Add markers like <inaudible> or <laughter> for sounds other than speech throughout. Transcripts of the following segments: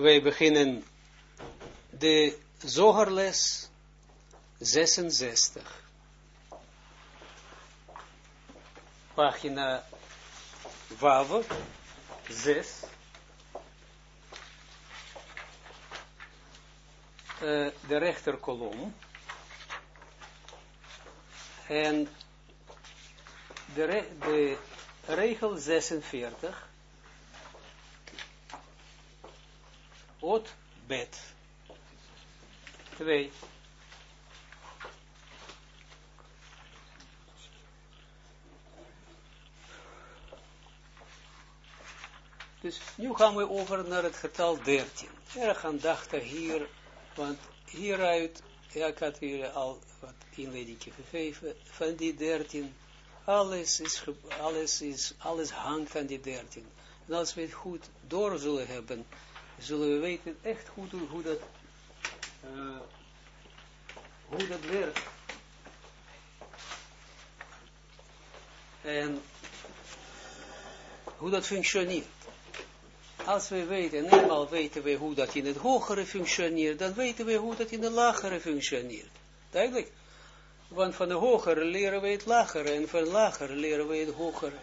wij beginnen de zogerles 66. Pagina Wav, 6. Uh, de rechterkolom. En de, re de regel 46 Ot bet. Twee. Dus nu gaan we over naar het getal 13. Erg aandachtig hier, want hieruit, ja, ik had hier al wat inleiding gegeven, van die 13, alles is, alles is, alles hangt aan die 13. En als we het goed door zullen hebben, zullen we weten echt goed hoe, dat, uh, hoe dat werkt. En hoe dat functioneert. Als we weten, eenmaal weten we hoe dat in het hogere functioneert, dan weten we hoe dat in de lagere functioneert. Duidelijk? Want van de hogere leren we het lagere en van het lagere leren we het hogere.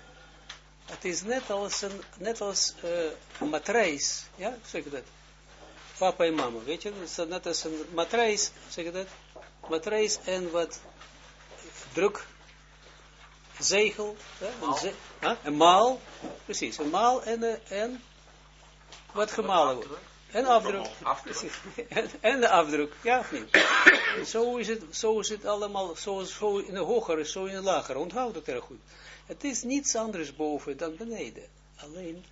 Het is net als een, net als uh, matrijs, ja, zeg je dat? Papa en mama, weet je, het is net als een matrijs, zeg je dat? Matrijs en wat druk, zegel, ja, een, ze, huh? een maal, precies, een maal en, uh, en wat gemalen wordt. En afdruk. en, en de afdruk, ja of niet? <coughs> zo, is het, zo is het allemaal, zo, zo in de hogere, zo in de lagere. Onthoud het erg goed. Het is niets anders boven dan beneden. Alleen,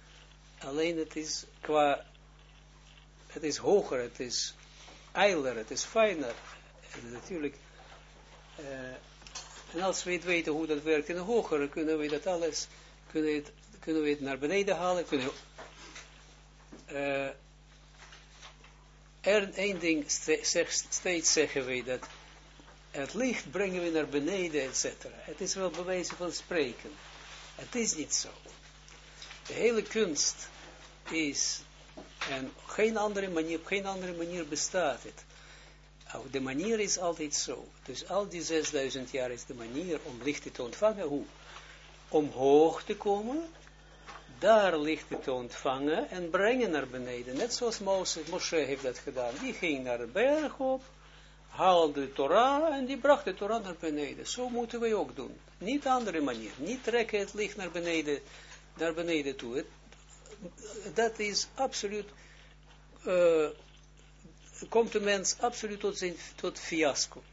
alleen het is qua, het is hoger, het is eiler, het is fijner. En natuurlijk, uh, en als we het weten hoe dat werkt in de hogere, kunnen we dat alles, kunnen we het, kunnen we het naar beneden halen, kunnen we, uh, er één ding steeds zeggen we dat het licht brengen we naar beneden, etc. Het is wel bewijzen van spreken. Het is niet zo. De hele kunst is, en geen andere manier, op geen andere manier bestaat het. De manier is altijd zo. Dus al die 6000 jaar is de manier om licht te ontvangen. Hoe? Om hoog te komen, daar licht te ontvangen en brengen naar beneden. Net zoals Moshe heeft dat gedaan. Die ging naar de berg op, haalde de Torah en die bracht de Torah naar beneden. Zo moeten wij ook doen. Niet andere manier. Niet trekken het licht naar beneden, naar beneden toe. Het, dat is absoluut, uh, komt de mens absoluut tot, zijn, tot fiasco.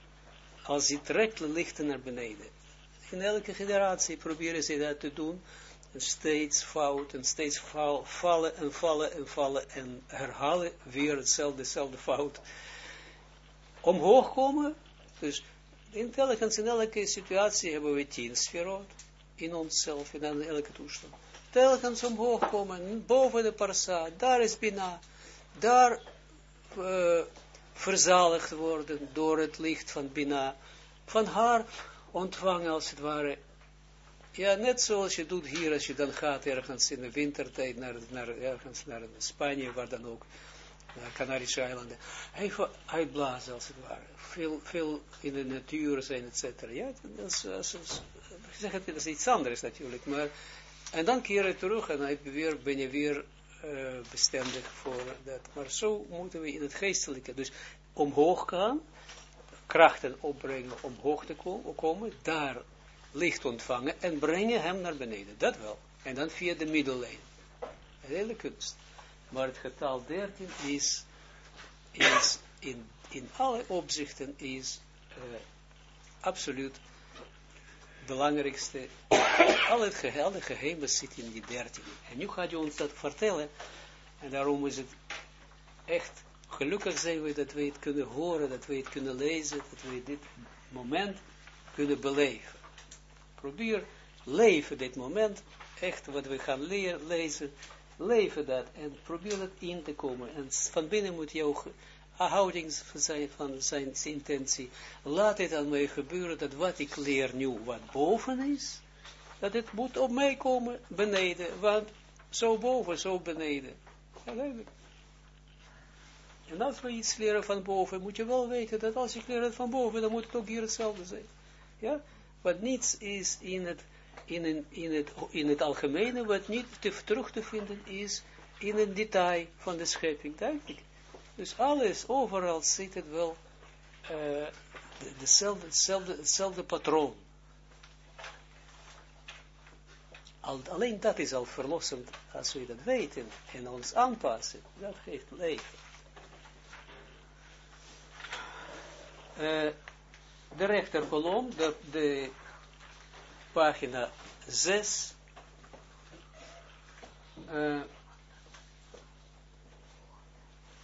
Als hij trekt de lichten naar beneden. In elke generatie proberen ze dat te doen. Steeds fout en steeds vallen en vallen en vallen en herhalen weer hetzelfde, dezelfde fout omhoog komen, dus in telkens in elke situatie hebben we tien sferot in onszelf, in elke toestand. Telkens omhoog komen, boven de parsa, daar is Bina, daar uh, verzaligd worden door het licht van Bina, van haar ontvangen als het ware. Ja, net zoals je doet hier, als je dan gaat ergens in de wintertijd naar, naar ergens naar Spanje, waar dan ook Canarische eilanden. Hij blaast als het ware. Veel, veel in de natuur zijn, et cetera. Ja, dat is, dat is, dat iets anders natuurlijk. Maar, en dan keer je terug en dan weer, ben je weer uh, bestendig voor dat. Maar zo moeten we in het geestelijke, dus omhoog gaan, krachten opbrengen, omhoog te komen, daar licht ontvangen en brengen hem naar beneden. Dat wel. En dan via de middellijn. Een hele kunst. Maar het getal 13 is, is in, in alle opzichten is uh, absoluut belangrijkste. Al het geheime geheime zit in die 13. En nu gaat je ons dat vertellen. En daarom is het echt gelukkig zijn we dat we het kunnen horen, dat we het kunnen lezen, dat we dit moment kunnen beleven. Probeer leven dit moment, echt wat we gaan lezen, leven dat en probeer dat in te komen. En van binnen moet jouw houding zijn, van zijn intentie. Laat het aan mij gebeuren dat wat ik leer nu wat boven is, dat het moet op mij komen beneden, want zo boven, zo beneden. En als we iets leren van boven, moet je wel weten dat als leer het van boven, dan moet het ook hier hetzelfde zijn. Ja? Want niets is in het, in, een, in het, in het algemene, wat niet te, terug te vinden is in een detail van de schepping. Duidelijk. Dus alles, overal zit het wel uh, dezelfde, hetzelfde, hetzelfde patroon. Al, alleen dat is al verlossend als we dat weten en ons aanpassen. Dat geeft leven. Uh, de rechterkolom, de, de pagina 6. Uh,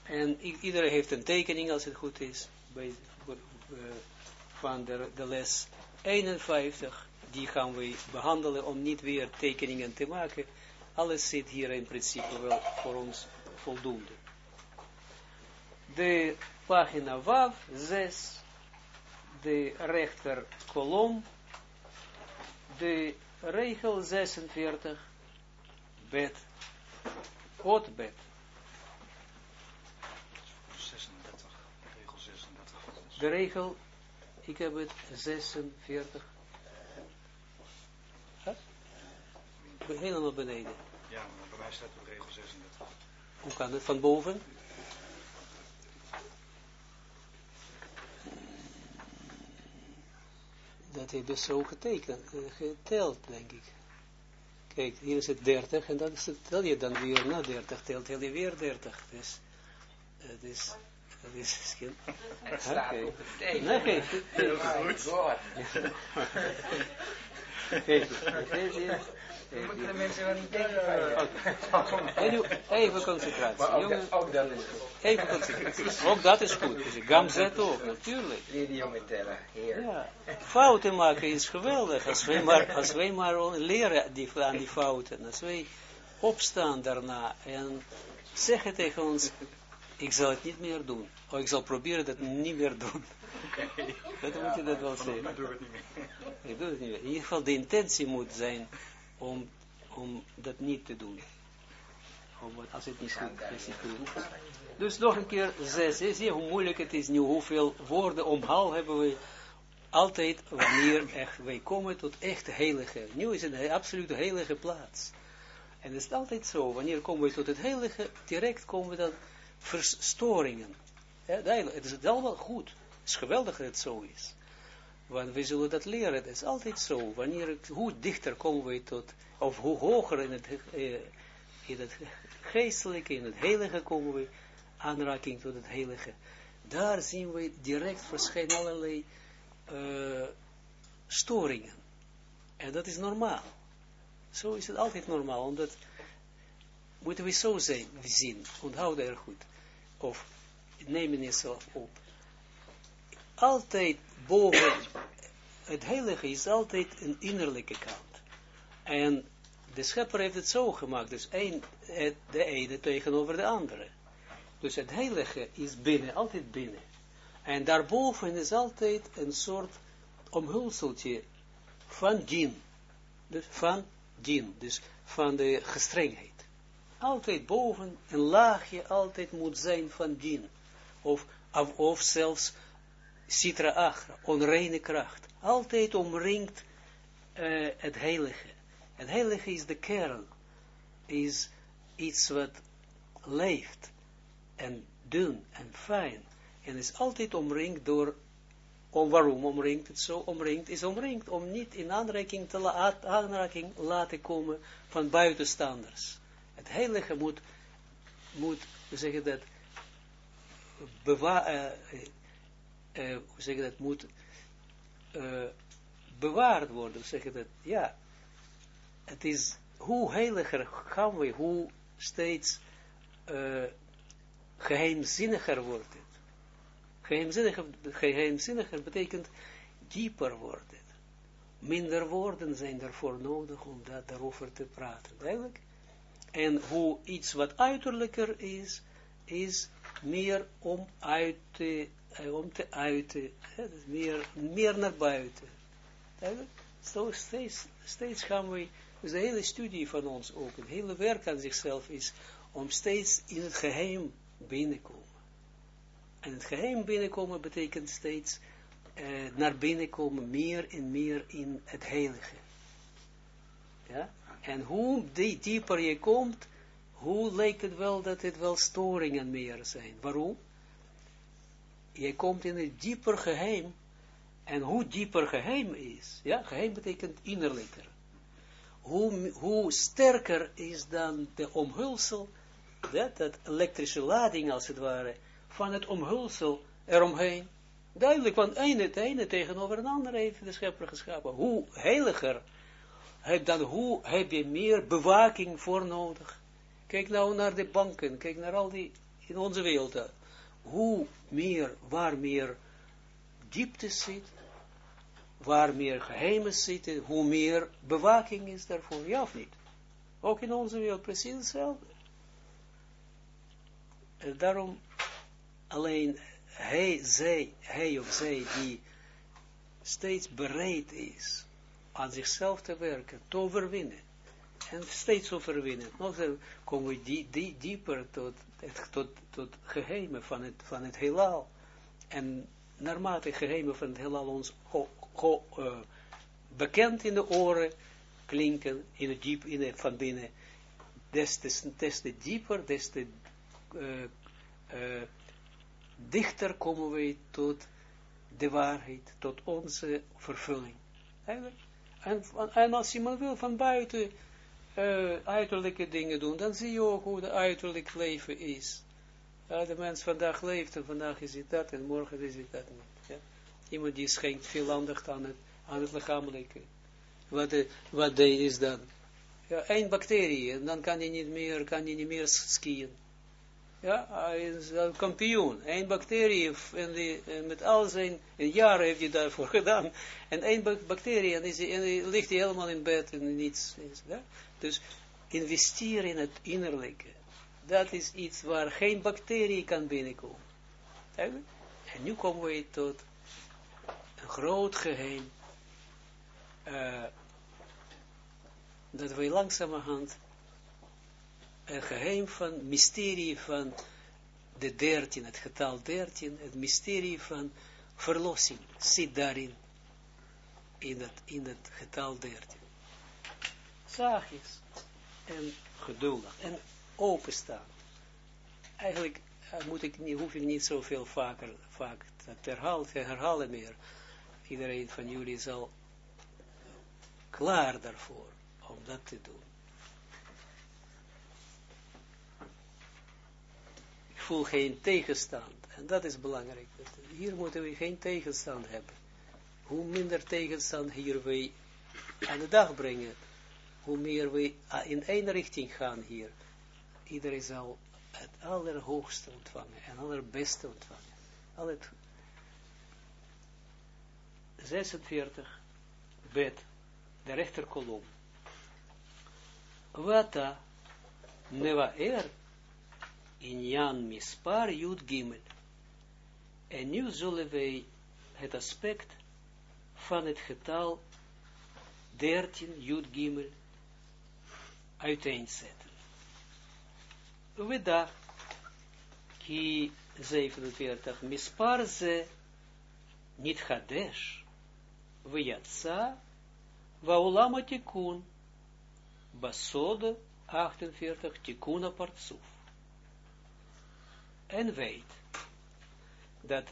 en iedereen heeft een tekening als het goed is, bij, uh, van de, de les 51 die gaan we behandelen om niet weer tekeningen te maken. Alles zit hier in principe wel voor ons voldoende. De pagina WAV 6, de rechter kolom, de regel 46, bed, hotbed. 36, regel 36. De regel, ik heb het 46. helemaal beneden. Ja, maar bij mij staat op regel 36. Hoe kan het? Van boven? Dat heeft dus zo getekend, eh, geteld, denk ik. Kijk, hier is het 30 en dat is het, tel je dan weer na 30, telt je weer 30. Dus, het is, dat is misschien... Het staat op het teken. Nee, Kijk, kijk. <laughs> We moeten de mensen wel niet denken Even concentratie. Maar ook, dat, ook dat is goed. Even concentratie. Ook dat is goed. Dus Gamzet ook, natuurlijk. Leer die jongen tellen. Ja. Fouten maken is geweldig. Als wij maar, als wij maar leren die, aan die fouten. Als wij opstaan daarna en zeggen tegen ons, ik zal het niet meer doen. Of ik zal proberen dat niet meer doen. Okay. Dat moet je dat wel zeggen. Maar doe het niet meer. Ik doe het niet meer. In ieder geval de intentie moet zijn om, om dat niet te doen. Om, als het niet goed is. Niet Dus nog een keer zes. Zie je hoe moeilijk het is nu, hoeveel woorden omhaal hebben we altijd wanneer echt, wij komen tot echt heilige. Nu is het een absolute heilige plaats. En het is altijd zo, wanneer komen we tot het heilige, direct komen we dan verstoringen. Ja, het is allemaal goed. Het is geweldig dat het zo is. Want we zullen dat leren. Het is altijd zo. Wanneer, hoe dichter komen we tot, of hoe hoger in het, eh, in het geestelijke, in het heilige komen we, aanraking tot het heilige. Daar zien we direct verschijnen allerlei uh, storingen. En dat is normaal. Zo is het altijd normaal, omdat moeten we zo zijn, zien, onthouden er goed. Of nemen jezelf op. Altijd boven, het heilige is altijd een innerlijke kant. En de schepper heeft het zo gemaakt, dus een, de ene tegenover de andere. Dus het heilige is binnen, altijd binnen. En daarboven is altijd een soort omhulseltje van dien. Dus van dien, dus van de gestrengheid. Altijd boven een laagje altijd moet zijn van dien. Of, of, of zelfs Sitra Achra, onreine kracht. Altijd omringt uh, het heilige. Het heilige is de kern, is iets wat leeft en dun en fijn. En is altijd omringd door, om, waarom omringt het zo? Omringd is omringd om niet in aanraking te la, aanraking laten komen van buitenstanders. Het heilige moet, moet, zeggen dat, bewa uh, uh, hoe zeg je dat, moet uh, bewaard worden. Zeg je dat, ja, het is, hoe heiliger gaan we, hoe steeds uh, geheimzinniger wordt het. Geheimzinniger, geheimzinniger betekent dieper worden. Minder woorden zijn ervoor nodig om dat, daarover te praten, duidelijk. En hoe iets wat uiterlijker is, is meer om uit te om te uiten, dus meer, meer naar buiten. Zo steeds, steeds gaan we, dus de hele studie van ons ook, het hele werk aan zichzelf is, om steeds in het geheim binnenkomen. En het geheim binnenkomen betekent steeds uh, naar binnen komen, meer en meer in het heilige. Ja? En hoe die, dieper je komt, hoe lijkt het wel dat het wel storingen meer zijn. Waarom? Je komt in het dieper geheim. En hoe dieper geheim is, ja, geheim betekent innerlijker. Hoe, hoe sterker is dan de omhulsel, dat, dat elektrische lading als het ware, van het omhulsel eromheen. Duidelijk, want ene, het ene tegenover een ander heeft de schepper geschapen. Hoe heiliger, dan hoe heb je meer bewaking voor nodig. Kijk nou naar de banken, kijk naar al die, in onze wereld, hoe meer, waar meer diepte zit, waar meer geheimen zitten, hoe meer bewaking is daarvoor, ja of niet? Ook in onze wereld precies hetzelfde. En daarom alleen hij, zij, hij of zij die steeds bereid is aan zichzelf te werken, te overwinnen. En steeds overwinnen. Nog komen we die, die, dieper tot tot, tot geheimen van het, van het heelal. En naarmate geheimen van het heelal ons uh, bekend in de oren klinken, in het diep, in het, van binnen, des te, des te dieper, des te uh, dichter komen wij tot de waarheid, tot onze vervulling. En, en als iemand wil van buiten uh, uiterlijke dingen doen, dan zie je ook hoe de uiterlijk leven is. De mens vandaag leeft en vandaag is het dat en morgen is het dat niet. Ja? Iemand die schenkt veel aandacht aan het, aan het lichamelijke. Wat, de, wat de is dan? Ja, één bacterie en dan kan hij niet meer, kan hij niet meer skiën. Ja, hij is een kampioen. Eén bacterie, en, die, met al zijn jaren heeft hij daarvoor <laughs> gedaan. En één bacterie, en, is, en ligt hij helemaal in bed en niets. Ja? Dus investeren in het innerlijke. Dat is iets waar geen bacterie kan binnenkomen. En nu komen we tot een groot geheim. Uh, dat we langzamerhand een geheim van, mysterie van de dertien, het getal dertien, het mysterie van verlossing, zit daarin, in het, in het getal dertien. Zachtjes en geduldig en openstaan. Eigenlijk uh, moet ik niet, hoef ik niet zoveel vaker, vaak te herhalen, meer. Iedereen van jullie is al klaar daarvoor om dat te doen. voel geen tegenstand. En dat is belangrijk. Hier moeten we geen tegenstand hebben. Hoe minder tegenstand hier wij aan de dag brengen, hoe meer we in één richting gaan hier. Iedereen zal het allerhoogste ontvangen en allerbeste ontvangen. Al het 46 bed, de rechterkolom. Wata neva er Inyan Mispar Jud Gimel. En nu zullen wij het aspect van het getal 13 Jud Gimel uiteenzetten. We da, ki 47, Mispar ze, niet Hadesh, we Vaulama Tikkun, Basode 48, Tikkuna Partsuf en weet dat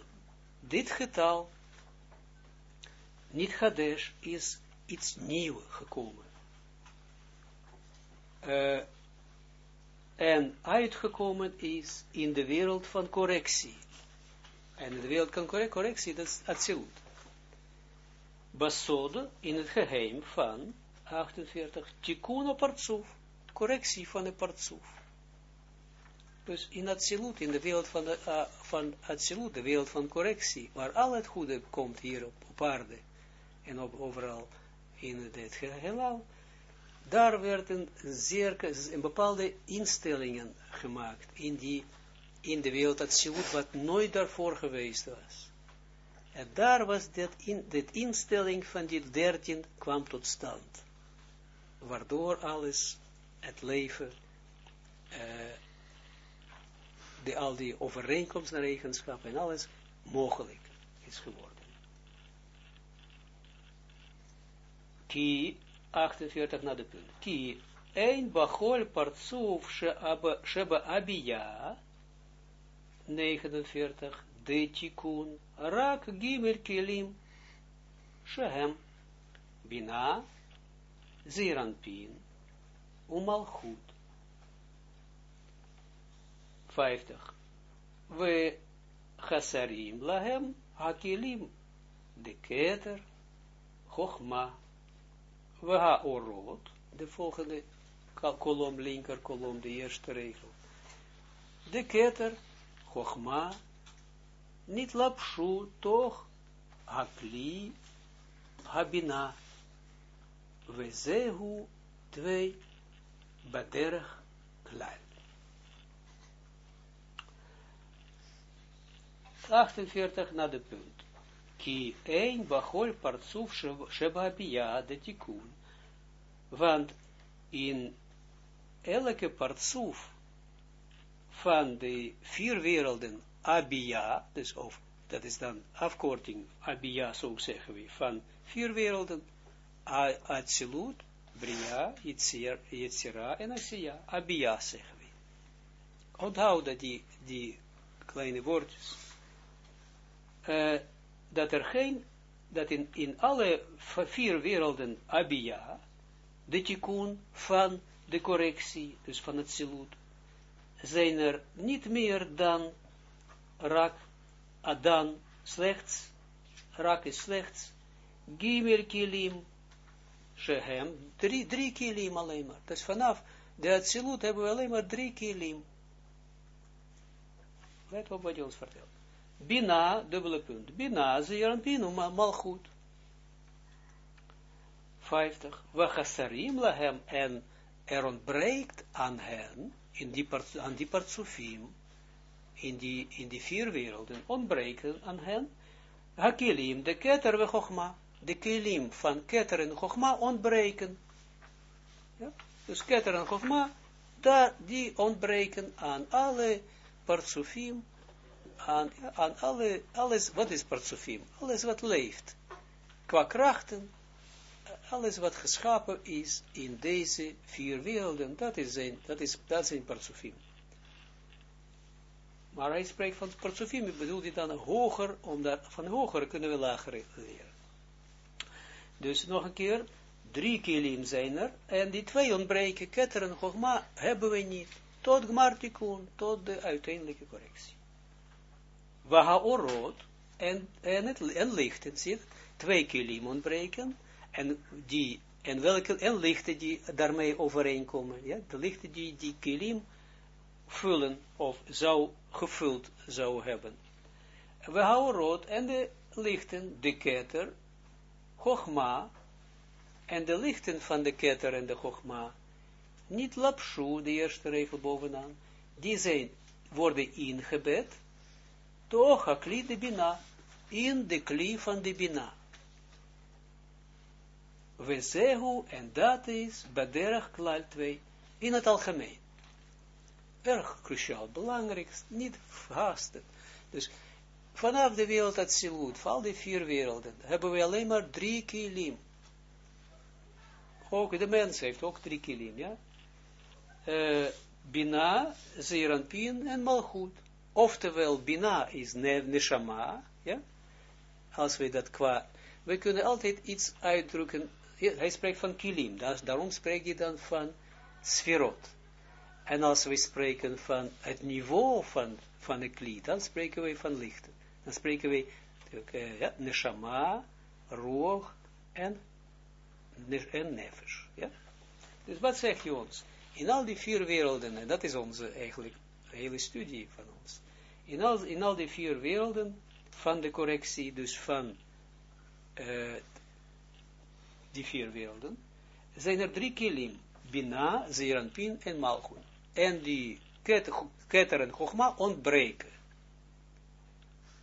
dit getal niet Hadesh is iets nieuws gekomen. Uh, en uitgekomen is in de wereld van correctie. En in de wereld van correctie, dat is Atsilut. Basode in het geheim van 48, Tikkun op correctie van de Partsuf. Dus in Atsilut, in de wereld van, de, uh, van Atsilut, de wereld van correctie, waar al het goede komt hier op, op aarde en op, overal in het geheel, daar werden een bepaalde instellingen gemaakt in, die, in de wereld wat nooit daarvoor geweest was. En daar was dat in, instelling van die dertien kwam tot stand. Waardoor alles, het leven, uh, de, al die overeenkomsten en eigenschappen en alles mogelijk is geworden. Ki, 48 naar de punt. Ki, een bachol partsuf sheba abia, 49, de tikun, rak gimel kelim, shehem, bina, ziranpin, umalchut. 50. We chasarim lahem hakilim, de keter, we ha-orot, de volgende kolom, linker kolom, de eerste regel. De keter, chochma, niet lapshu, toch, hakli, habina, we zehu, twee, baderach, klal. 48 naar de punt. Ki een bachol partsuf sheba de tikkun. Want in elke partsuf van de vier werelden abia, dus of dat is dan afkorting abia, zo zeggen we, van vier werelden Atsilut, Bria, Yitzira en Asiya, abia zeggen we. Onthoud dat die, die kleine woordjes. Uh, dat er geen, dat in, in alle vier werelden abia, de tikkun van de correctie, dus van het silut, zijn er niet meer dan rak, adan, slechts, rak is slechts, gimel kilim, shehem, drie, drie kilim alleen maar. Dus vanaf de Atsilut hebben we alleen maar drie kilim. Let op wat je ons vertelt. Bina, dubbele punt. Bina, zeeranpinu, mal goed. 50. Wachasarim lahem, en er ontbreekt aan hen, in die, part, aan die partsufim, in die, in die vier werelden, ontbreken aan hen, hakilim, de keter we chokma, de kilim van keter en chokma ontbreken. Ja? Dus keter en chokma, daar, die ontbreken aan alle partsufim, aan, aan alle, alles, wat is partsofim? Alles wat leeft. Qua krachten, alles wat geschapen is in deze vier werelden, dat is zijn, dat is, dat zijn partsofim. Maar hij spreekt van partsofim, bedoelt hij dan hoger, omdat van hoger kunnen we lager leren. Dus nog een keer, drie kilim zijn er, en die twee ontbreken, ketter en hebben we niet, tot gmartikun, tot de uiteindelijke correctie. Wahaorot, en, en, het, en lichten, zie twee kilim ontbreken, en die, en welke, en lichten die daarmee overeenkomen, ja, de lichten die die kilim vullen, of zou gevuld zou hebben. Wahaorot, en de lichten, de keter, Chogma, en de lichten van de keter en de Chogma, niet lapshu, de eerste regel bovenaan, die zijn, worden ingebed, toch hakli de bina, in de kli van de bina. We zehu, en dat is, baderach klal 2, in het algemeen. Erg cruciaal, belangrijk, niet haasten. Dus, vanaf de wereld uit Silut, van die vier werelden, hebben we alleen maar drie kilim. Ook de mens heeft ook drie kilim, ja. Uh, Bina, Zeranpin en Malchut. Oftewel, Bina is Neshama, ja, als we dat qua, we kunnen altijd iets uitdrukken, hij spreekt van kilim, daarom spreekt hij dan van sferot. En als we spreken van het niveau van, van een kli, dan spreken we van lichten. Dan spreken we uh, ja, neshama, roog en, en nefesh. Ja? Dus wat zeg je ons? In al die vier werelden, en dat is onze eigenlijk hele studie van in al, in die vier werelden van de correctie, dus van uh, die vier werelden, zijn er drie kilim, Bina, Zeranpin en Malchut. En die keter en Chogma ontbreken.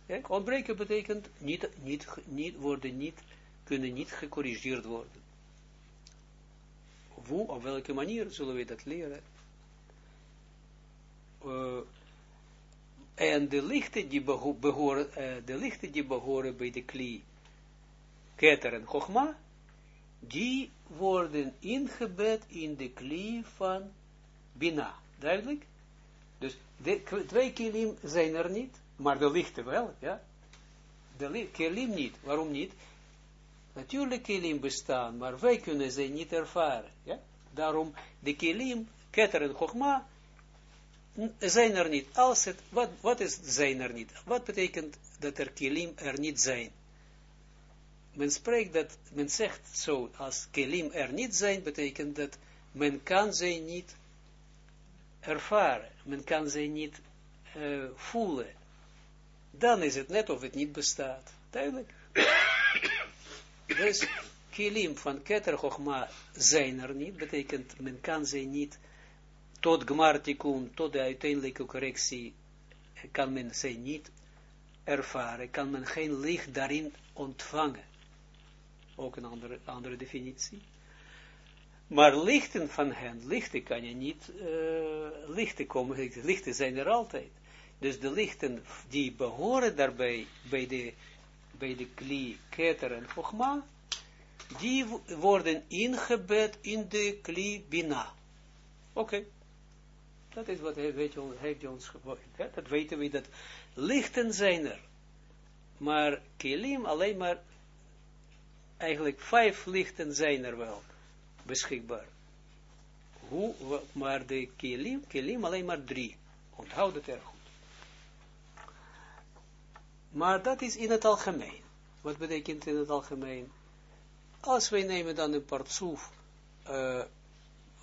Ja, ontbreken betekent niet, niet, niet worden niet, kunnen niet gecorrigeerd worden. Hoe, op welke manier zullen we dat leren? Uh, En de lichten die beho- behoren, eh, de lichten die behoren bij de kli, keter en chogma, die worden ingebed in de kli van bina. Duidelijk? Dus de twee kilim zijn er niet, maar de lichten wel, ja. De li- kilim niet. Waarom niet? Natuurlijk kilim bestaan, maar wij kunnen ze niet ervaren, ja. Daarom, de kilim, keter en chogma, zijn er niet. Als het, wat, wat is zijn er niet? Wat betekent dat er kilim er niet zijn? Men spreekt dat, men zegt zo, als kilim er niet zijn, betekent dat men kan ze niet ervaren. Men kan ze niet eh, voelen. Dan is het net of het niet bestaat. Duidelijk. <coughs> dus kilim van Keter Chochma zijn er niet, betekent men kan ze niet tot Gmartikun, tot de uiteindelijke correctie, kan men ze niet ervaren, kan men geen licht daarin ontvangen. Ook een andere, andere definitie. Maar lichten van hen, lichten kan je niet, uh, lichten komen, lichten zijn er altijd. Dus de lichten die behoren daarbij, bij de, bij de kli, keter en chogma, die worden ingebed in de kli bina. Oké. Dat is wat hij, weet, heeft ons. Ja, dat weten we, dat lichten zijn er. Maar kilim alleen maar, eigenlijk vijf lichten zijn er wel beschikbaar. Hoe, maar de kilim, kilim alleen maar drie. Onthoud het erg goed. Maar dat is in het algemeen. Wat betekent in het algemeen? Als wij nemen dan een partsoef uh,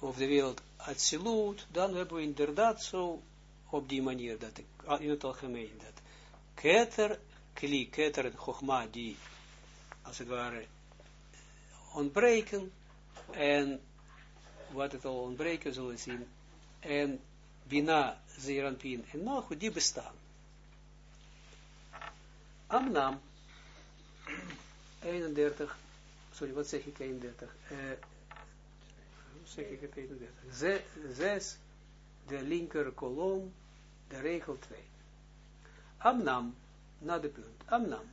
of de wereld Atsilut, dan hebben we inderdaad zo op die manier, dat in het algemeen, dat keter, kli, keter en chogma, die, als het ware, ontbreken, en wat het al ontbreken zullen zien, en bina, zeeranpin, en goed, die bestaan. Amnam, 31, sorry, wat zeg ik 31? Uh, zeg ik het 31. Ze, zes, de linker kolom, de regel 2. Amnam, na de punt. Amnam.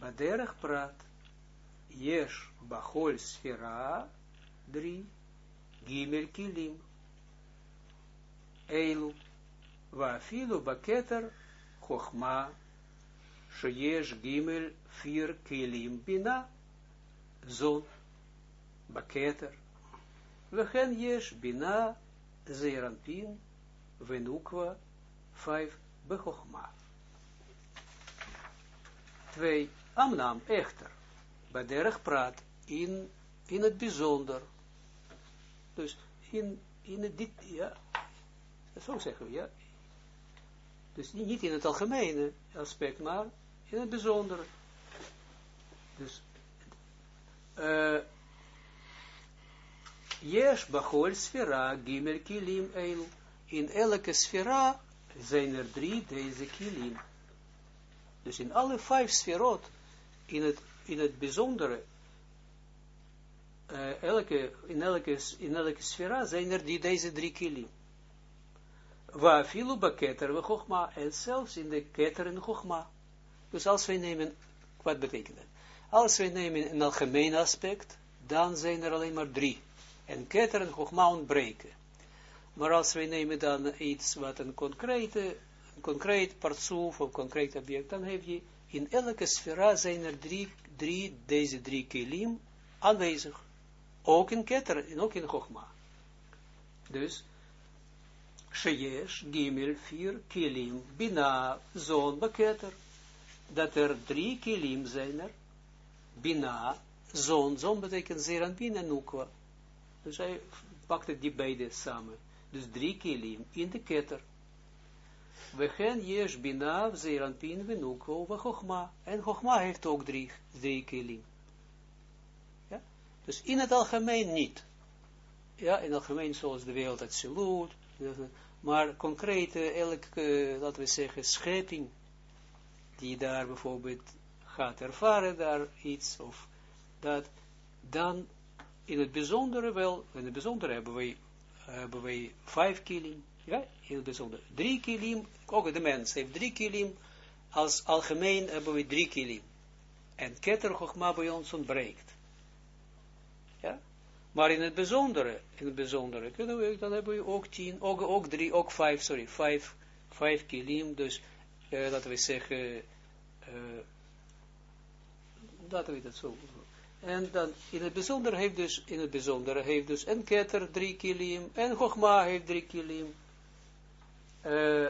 Baderach praat. Yesh bachol sfera 3. Gimel kilim. Eilu. Vafilu baketer chochma. Sheyesh gimel vier kilim bina. Zon. Baketer. Wechen yesh bina zeeranpin venukwa vijf bechochma. Twee, amnam echter, baderg praat in, in het bijzonder. Dus in, in het dit, ja, zo zeggen we, ja. Dus niet in het algemene aspect, maar in het bijzondere. Dus, uh, Yesh bachol sfera gimel kilim. In elke sfera zijn er drie deze kilim. Dus in alle vijf sferot, in het, in het bijzondere, uh, elke, in, elke, in elke sfera zijn er die, deze drie kilim. Waar filu baketer we chogma, en zelfs in de keter en chogma. Dus als wij nemen, wat betekent dat? Als wij nemen een algemeen aspect, dan zijn er alleen maar drie en keter en chogma ontbreken. Maar als wij nemen dan iets wat een concrete, een concreet partsoef of concreet object, dan heb je in elke sfera zijn er drie, drie deze drie kilim aanwezig. Ook in keter en ook in chogma. Dus, sheyesh, gimel, vier kilim, bina, zon, beketer. Dat er drie kilim zijn er. Bina, zon, zon betekent zeranpin en nukwa. Dus hij pakte die beide samen. Dus drie kilim in de ketter. We gaan yesh bina, zeranpin, we chogma. En chogma heeft ook drie, drie. Ja? Dus in het algemeen niet. Ja, in het algemeen zoals de wereld het. Maar concrete, elke, laten we zeggen, schepping, die daar bijvoorbeeld gaat ervaren, daar iets, of dat, dan in het bijzondere wel, in het bijzondere hebben wij, hebben wij vijf kilim, Ja, in het bijzonder. Drie kilim, ook de mens heeft drie kilim, als algemeen hebben we drie kilim. En keter Chogma bij ons ontbreekt. Ja? Maar in het bijzondere, in het bijzondere, kunnen we, dan hebben we ook tien, ook, ook drie, ook vijf, sorry, vijf, vijf kilim, dus uh, laten we zeggen, uh, laten we dat zo en dan in het bijzonder heeft dus, in het bijzondere heeft dus een ketter drie kilim, en Chogma heeft drie kilim. Uh,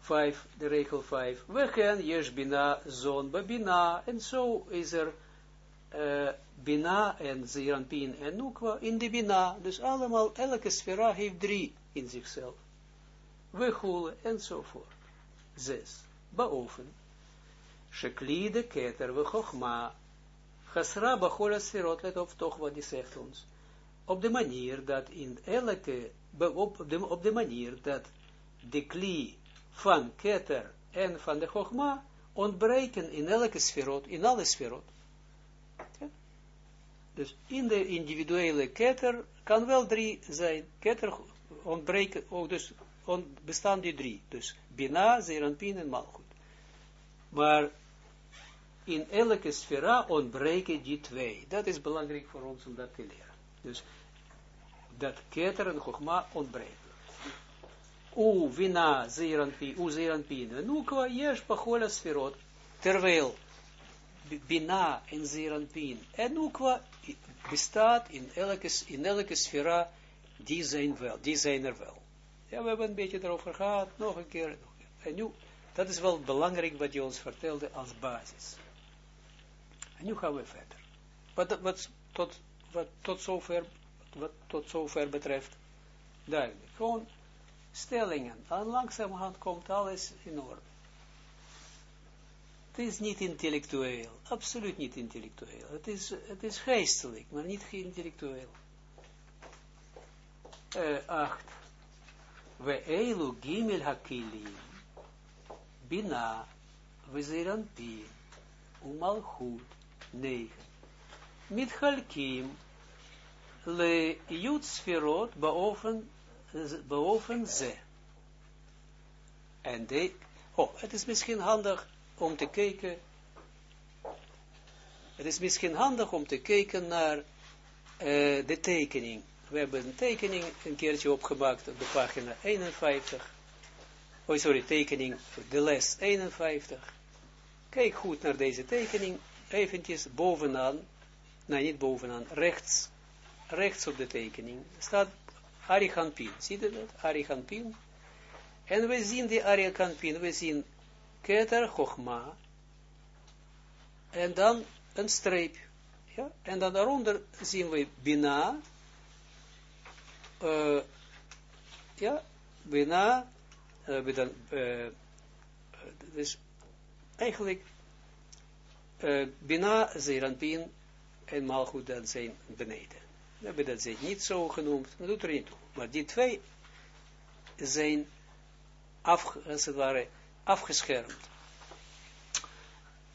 vijf, de regel vijf. We gaan Yesh Bina, Zon Babina, en zo is er uh, Bina en Zeranpin en Nukwa in de Bina. Dus allemaal, elke sfera heeft drie in zichzelf. We goelen enzovoort. Zes. Boven. Shekli de keter we chochma. Chasra bachol sferot, let op toch wat die zegt ons. Op de manier dat in elke, op de, op de manier dat de kli van keter en van de chochma ontbreken in elke sferot, in alle sferot. Dus in de individuele keter kan wel drie zijn. Keter ontbreken, ook dus bestaan die drie. Dus Bina, Zeranpin en Malchut. Maar in elke sfera ontbreken die twee. Dat is belangrijk voor ons om dat te leren. Dus dat keter en chogma ontbreken. U vina zeeranpin, u zeeranpin, en ukwa yesh pachola sferot, terwijl bina en zeeranpin, en ukwa bestaat in elke, in elke sfera, die zijn, wel, die zijn er wel. Ja, we hebben een beetje erover gehad, nog een keer. En nu, dat is wel belangrijk wat je ons vertelde als basis. En nu gaan we verder. Wat, wat, tot, wat tot, zover, wat tot zover betreft, duidelijk. Gewoon stellingen. En langzamerhand komt alles in orde. Het is niet intellectueel, absoluut niet intellectueel. Het is, het is geestelijk, maar niet intellectueel. Uh, acht. We eilu gimel hakilim, bina, we negen. Mitchalkim, le jut sferot boven, boven ze. En de, oh, het is misschien handig om te kijken, het is misschien handig om te kijken naar uh, de tekening. We hebben een tekening een keertje opgemaakt op de pagina 51. Oh, sorry, tekening, de les 51. Kijk goed naar deze tekening, eventjes bovenaan, nee niet bovenaan, rechts, rechts op de tekening, staat Arihanpin. Ziet u dat? Arihanpin. En we zien die Arihanpin, we zien Keter Chochma, en dan een streep. Ja? En dan daaronder zien we Bina, uh, ja, Bina, uh, dan, uh, dus eigenlijk uh, Bina, Zeranpin en Malchut dan zijn beneden. We hebben dat zijn niet zo genoemd, dat doet er niet toe. Maar die twee zijn af, als het ware afgeschermd.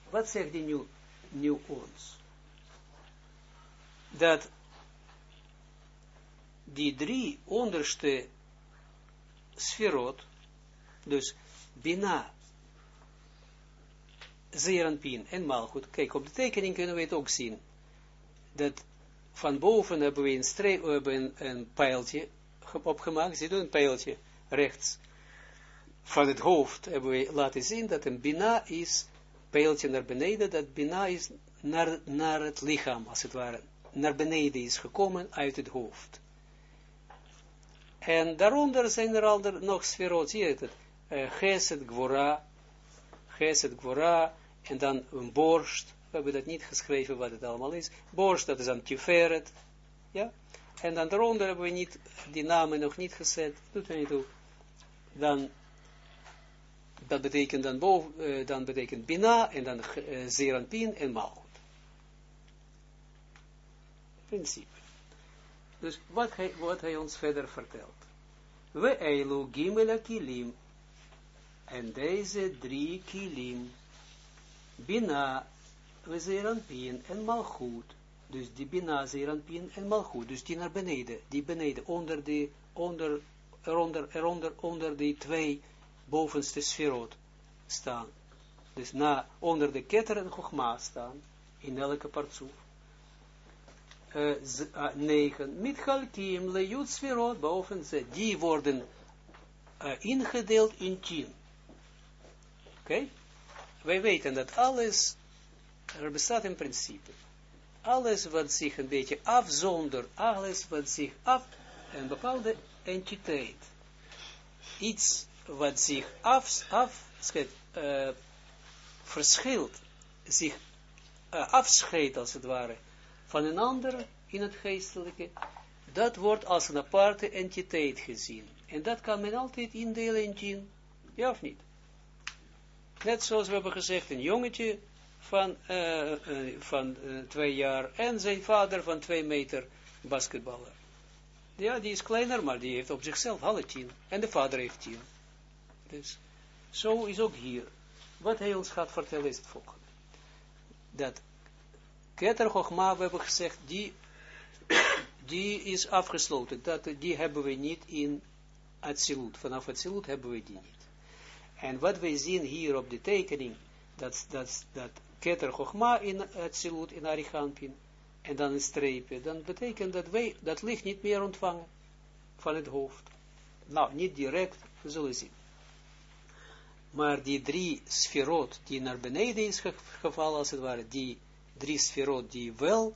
Wat zegt die nu, nu ons? Dat die drie onderste sferot, dus Bina, Zeranpin en Malchut, kijk, op de tekening kunnen we het ook zien, dat van boven hebben we een, streep, hebben een, een pijltje opgemaakt, zie je een pijltje rechts, van het hoofd hebben we laten zien dat een bina is, pijltje naar beneden, dat bina is naar, naar het lichaam, als het ware, naar beneden is gekomen uit het hoofd. En daaronder zijn er al nog sferot, zie het, uh, Geset, Gwora, Geset, Gwora, en dan een borst, we hebben dat niet geschreven wat het allemaal is, borst, dat is een tiferet, ja, en dan daaronder hebben we niet, die namen nog niet gezet, doet er niet toe, dan dat betekent dan boven, uh, dan betekent Bina, en dan uh, en Malchut. Principe. Dus wat hij, hij ons verder vertelt. We eilu gimela kilim. En deze drie kilim. Bina, we Zeranpin en Malchut. Dus die Bina, Zeranpin en Malchut, dus die naar beneden, die beneden, onder de, onder, eronder, eronder, onder die twee bovenste sferot staan. Dus na, onder de ketter en Chogma staan, in elke partsoef. Uh, uh, negen, mit halkim le jut sferot, boven ze, die worden uh, ingedeeld in tien. Oké? Wij weten dat alles, er bestaat een principe. Alles wat zich een beetje afzonder, alles wat zich af, een bepaalde entiteit, iets wat zich af, af uh, verschilt, zich uh, afscheidt als het ware, van een ander in het geestelijke, dat wordt als een aparte entiteit gezien. En dat kan men altijd indelen in tien, ja of niet? Net zoals we hebben gezegd, een jongetje van, uh, uh, van uh, twee jaar en zijn vader van twee meter basketballer. Ja, die is kleiner, maar die heeft op zichzelf alle tien. En de vader heeft tien. Dus, zo is ook hier. Wat hij ons gaat vertellen is het volgende. Dat Keter we hebben gezegd, die, <coughs> die is afgesloten. Dat, die hebben we niet in Atsilut. Vanaf Atsilut hebben we die niet. En wat wij zien hier op de tekening, dat, dat, dat Keter Chochma in Atsilut, in Arichampin, en dan een streepje, dan betekent dat wij dat licht niet meer ontvangen van het hoofd. Nou, niet direct, we zullen zien. Maar die drie sferot die naar beneden is gevallen, als het ware, die drie sferot die wel,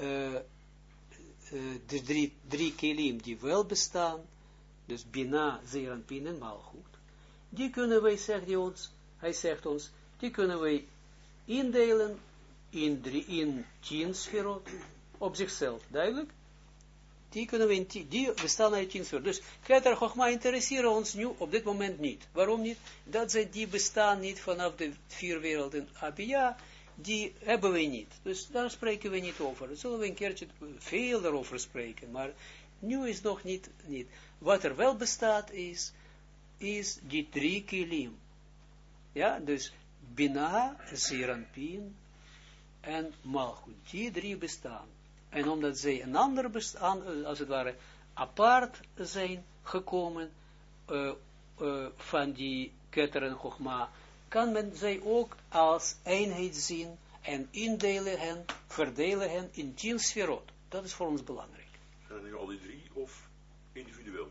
uh, uh, de drie, drie kelim die wel bestaan, dus Bina, Zeranpin en Malchut, die kunnen wij, zegt hij ons, hij zegt ons, die kunnen wij indelen in, drie, in tien sferot, op zichzelf, duidelijk? Die kunnen we in die bestaan uit tien sferot. Dus Keter Chochma interesseren ons nu op dit moment niet. Waarom niet? Dat ze die bestaan niet vanaf de vier werelden Abia, die hebben we niet. Dus daar spreken we niet over. Dat zullen we een keertje veel daarover spreken, maar nu is nog niet, niet. Wat er wel bestaat is, is die drie kilim. Ja, dus Bina, Zeranpin en Malchut. Die drie bestaan. En omdat zij een ander bestaan, als het ware, apart zijn gekomen uh, uh, van die Keter en Chogma, kan men zij ook als eenheid zien en indelen hen, verdelen hen in tien sferot. Dat is voor ons belangrijk. Al die drie of individueel?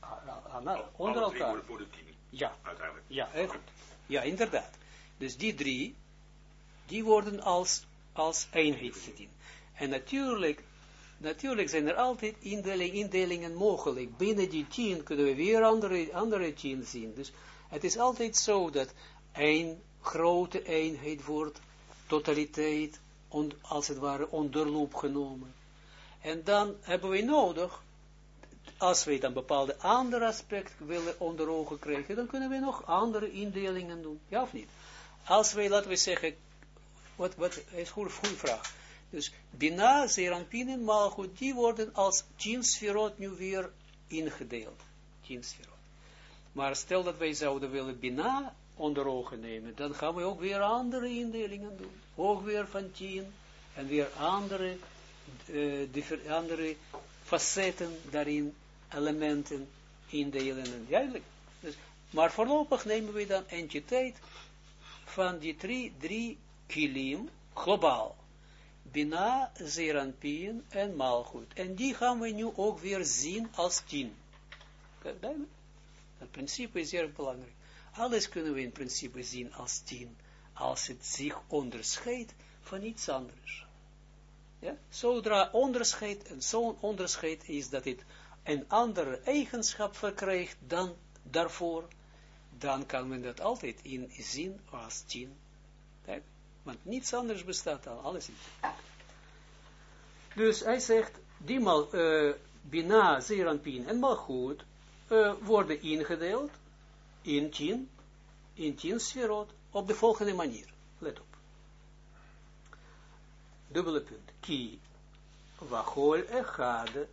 Ah, ah, nou, onder elkaar. De, voor de tien, ja. uiteindelijk. Ja, heel goed. Ja, inderdaad. Dus die drie, die worden als, als eenheid gezien. En natuurlijk, natuurlijk zijn er altijd indeling, indelingen mogelijk. Binnen die tien kunnen we weer andere, andere tien zien. Dus het is altijd zo dat één grote eenheid wordt, totaliteit, on, als het ware onder loep genomen. En dan hebben we nodig, als we dan bepaalde andere aspect willen onder ogen krijgen, dan kunnen we nog andere indelingen doen, ja of niet? Als wij, laten we zeggen, wat, wat is een goede, vraag. Dus Bina, en Malchut, die worden als tien nu weer ingedeeld. Tien. Maar stel dat wij zouden willen Bina onder ogen nemen, dan gaan we ook weer andere indelingen doen. Ook weer van tien, en weer andere, uh, andere facetten daarin, elementen indelen. Duidelijk. Dus, maar voorlopig nemen we dan entiteit van die drie, drie kilim, globaal. Bina, Zeranpien en Malchut. En die gaan we nu ook weer zien als tien. Het principe is zeer belangrijk. Alles kunnen we in principe zien als tien, als het zich onderscheidt van iets anders. Ja? Zodra onderscheid, en zo'n onderscheid is dat het een andere eigenschap verkrijgt dan daarvoor, dan kan men dat altijd in zien als tien. Want niets anders bestaat al, alles is. Dus hij zegt, die mal, uh, Bina, en Malchut uh, worden ingedeeld in tien, in tien sferot, op de volgende manier. Let op. Dubbele punt. Ki, vachol echade,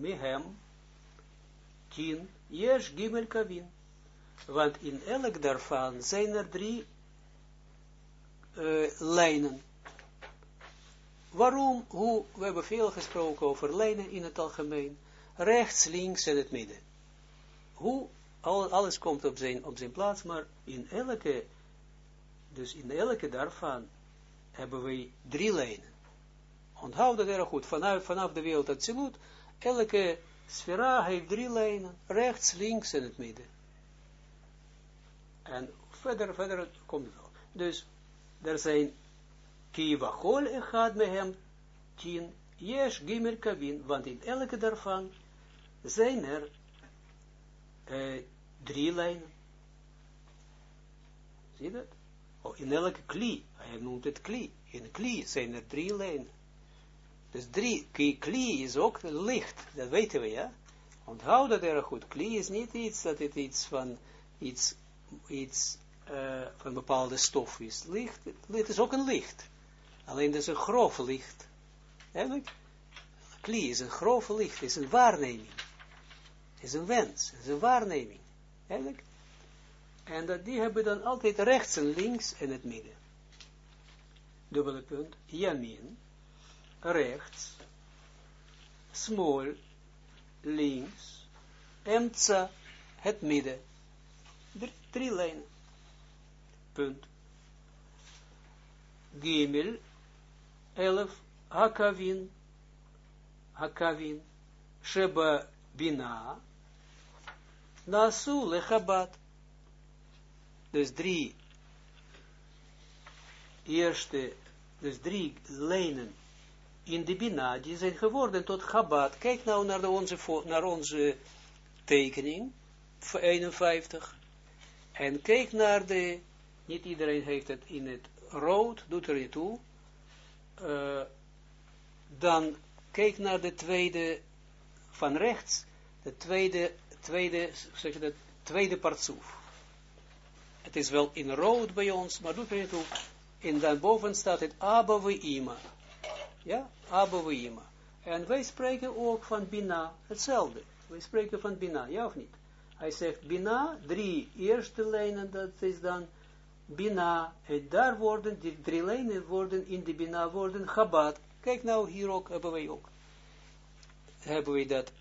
mehem, tien, yesh gimel kavin. Want in elk daarvan zijn er drie uh, lijnen. waarom, hoe, we hebben veel gesproken over lijnen in het algemeen, rechts, links en het midden. Hoe, al, alles komt op zijn, op zijn plaats, maar in elke, dus in elke daarvan, hebben we drie lijnen. Onthoud dat erg goed, vanaf, vanaf de wereld absoluut, elke sfera heeft drie lijnen, rechts, links en het midden. En verder, verder komt wel. Dus, er zijn kiva hol echad mehem tien, yes gimel kavin, want in elke daarvan zijn er uh, drie lijnen. Zie je dat? Oh, in elke kli, hij noemt het kli, in kli zijn er drie lijnen. Dus drie, kli is ook licht, dat weten we, ja. Onthoud dat erg goed. Kli is niet iets dat het iets van, iets, iets uh, van bepaalde stof is. Licht, het is ook een licht. Alleen dat is een grof licht. Eigenlijk, kli is een grof licht, is een waarneming. is een wens, is een waarneming. Eigenlijk. En dat die hebben dan altijd rechts en links in het midden. Dubbele punt, yamin, rechts, small, links, emtsa, het midden. Drie, lijnen. Punt. Gimel, elf, hakavin, hakavin, sheba bina, nasu lechabat. Dus drie, eerste, dus drie lijnen in de Bina, die zijn geworden tot Chabad. Kijk nou naar, de onze, naar onze tekening, 51. En kijk naar de, niet iedereen heeft het in het rood, doet er niet toe. Uh, dan kijk naar de tweede, van rechts, de tweede, tweede, zeg je dat, tweede partsoef. Het is wel in rood bij ons, maar doet er niet toe. En dan boven staat het Abba Ima. Ja, Abouima. En wij spreken ook van Bina, hetzelfde. Wij spreken van Bina, ja of niet? Hij zegt Bina, drie eerste lijnen, dat is dan Bina. En daar worden, die drie lijnen worden in de Bina worden Chabad. Kijk nou, hier ook hebben wij ook. Hebben we dat,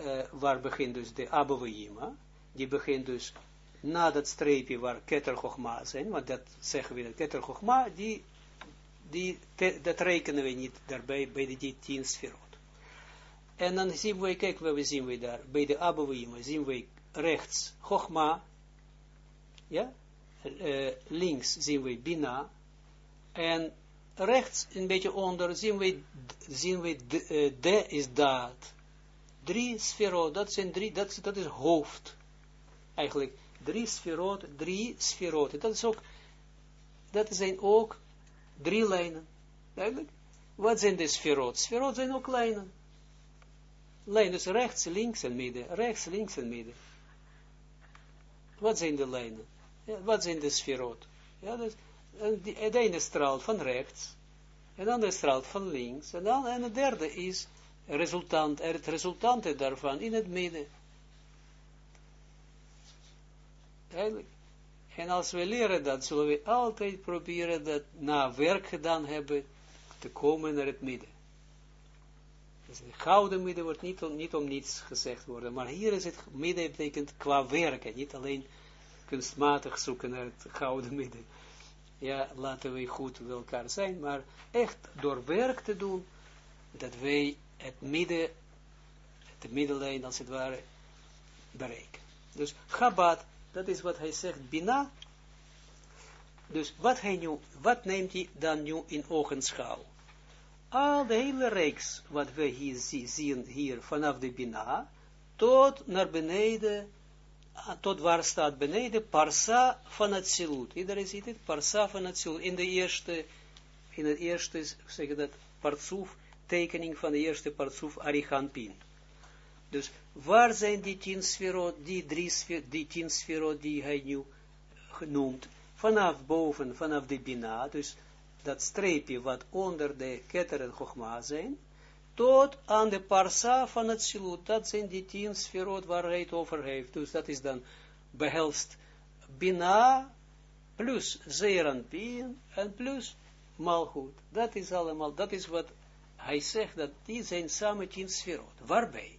uh, waar begint dus de Abouima. Die begint dus na dat streepje waar Keter Chochma zijn, want dat zeggen we, dat Keter Chochma, die die, dat rekenen we niet daarbij bij die tien sferot. En dan zien we, kijk we zien we daar, bij de Abouima zien we rechts Chogma, ja, uh, links zien we Bina, en rechts een beetje onder zien we, zien we de, uh, de is dat. Drie sferot, dat zijn drie, dat, dat is hoofd. Eigenlijk, drie sferot, drie sferot. Dat is ook, dat zijn ook Drie lijnen. Duidelijk? Wat zijn de sferot? Sferot zijn ook lijnen. Lijnen, dus rechts, links en midden. Rechts, links en midden. Wat zijn de lijnen? Ja, wat zijn de sferot? Ja, dus, het ene straalt van rechts, en de andere straalt van links, en dan en het derde is resultant, het resultante daarvan in het midden. Eigenlijk. En als we leren dat, zullen we altijd proberen dat na werk gedaan hebben, te komen naar het midden. Dus het gouden midden wordt niet om, niet om niets gezegd worden, maar hier is het midden betekent qua werken, niet alleen kunstmatig zoeken naar het gouden midden. Ja, laten we goed met elkaar zijn, maar echt door werk te doen, dat wij het midden, de middenlijn als het ware, bereiken. Dus Chabad dat is wat hij zegt, Bina. Dus wat, hij nu, wat neemt hij dan nu in ogenschouw? Al de hele reeks, wat we hier zien, hier vanaf de Bina, tot naar beneden, ah, tot waar staat beneden, Parsa van het Silut. Iedereen ziet het, Parsa van het Silut. In de eerste, in het eerste, zeg dat, partsoef, tekening van de eerste partsoef Arihanpin. Dus waar zijn die tien sferot, die drie sferot, die tien sferot die hij nu genoemd, vanaf boven, vanaf de Bina, dus dat streepje wat onder de ketter en chogma zijn, tot aan de parsa van het silut, dat zijn die tien sferot waar hij het over heeft. Dus dat is dan behelst Bina plus Zeranpin en plus malgoed. Dat is allemaal, dat is wat hij zegt, dat die zijn samen tien sferot. Waarbij,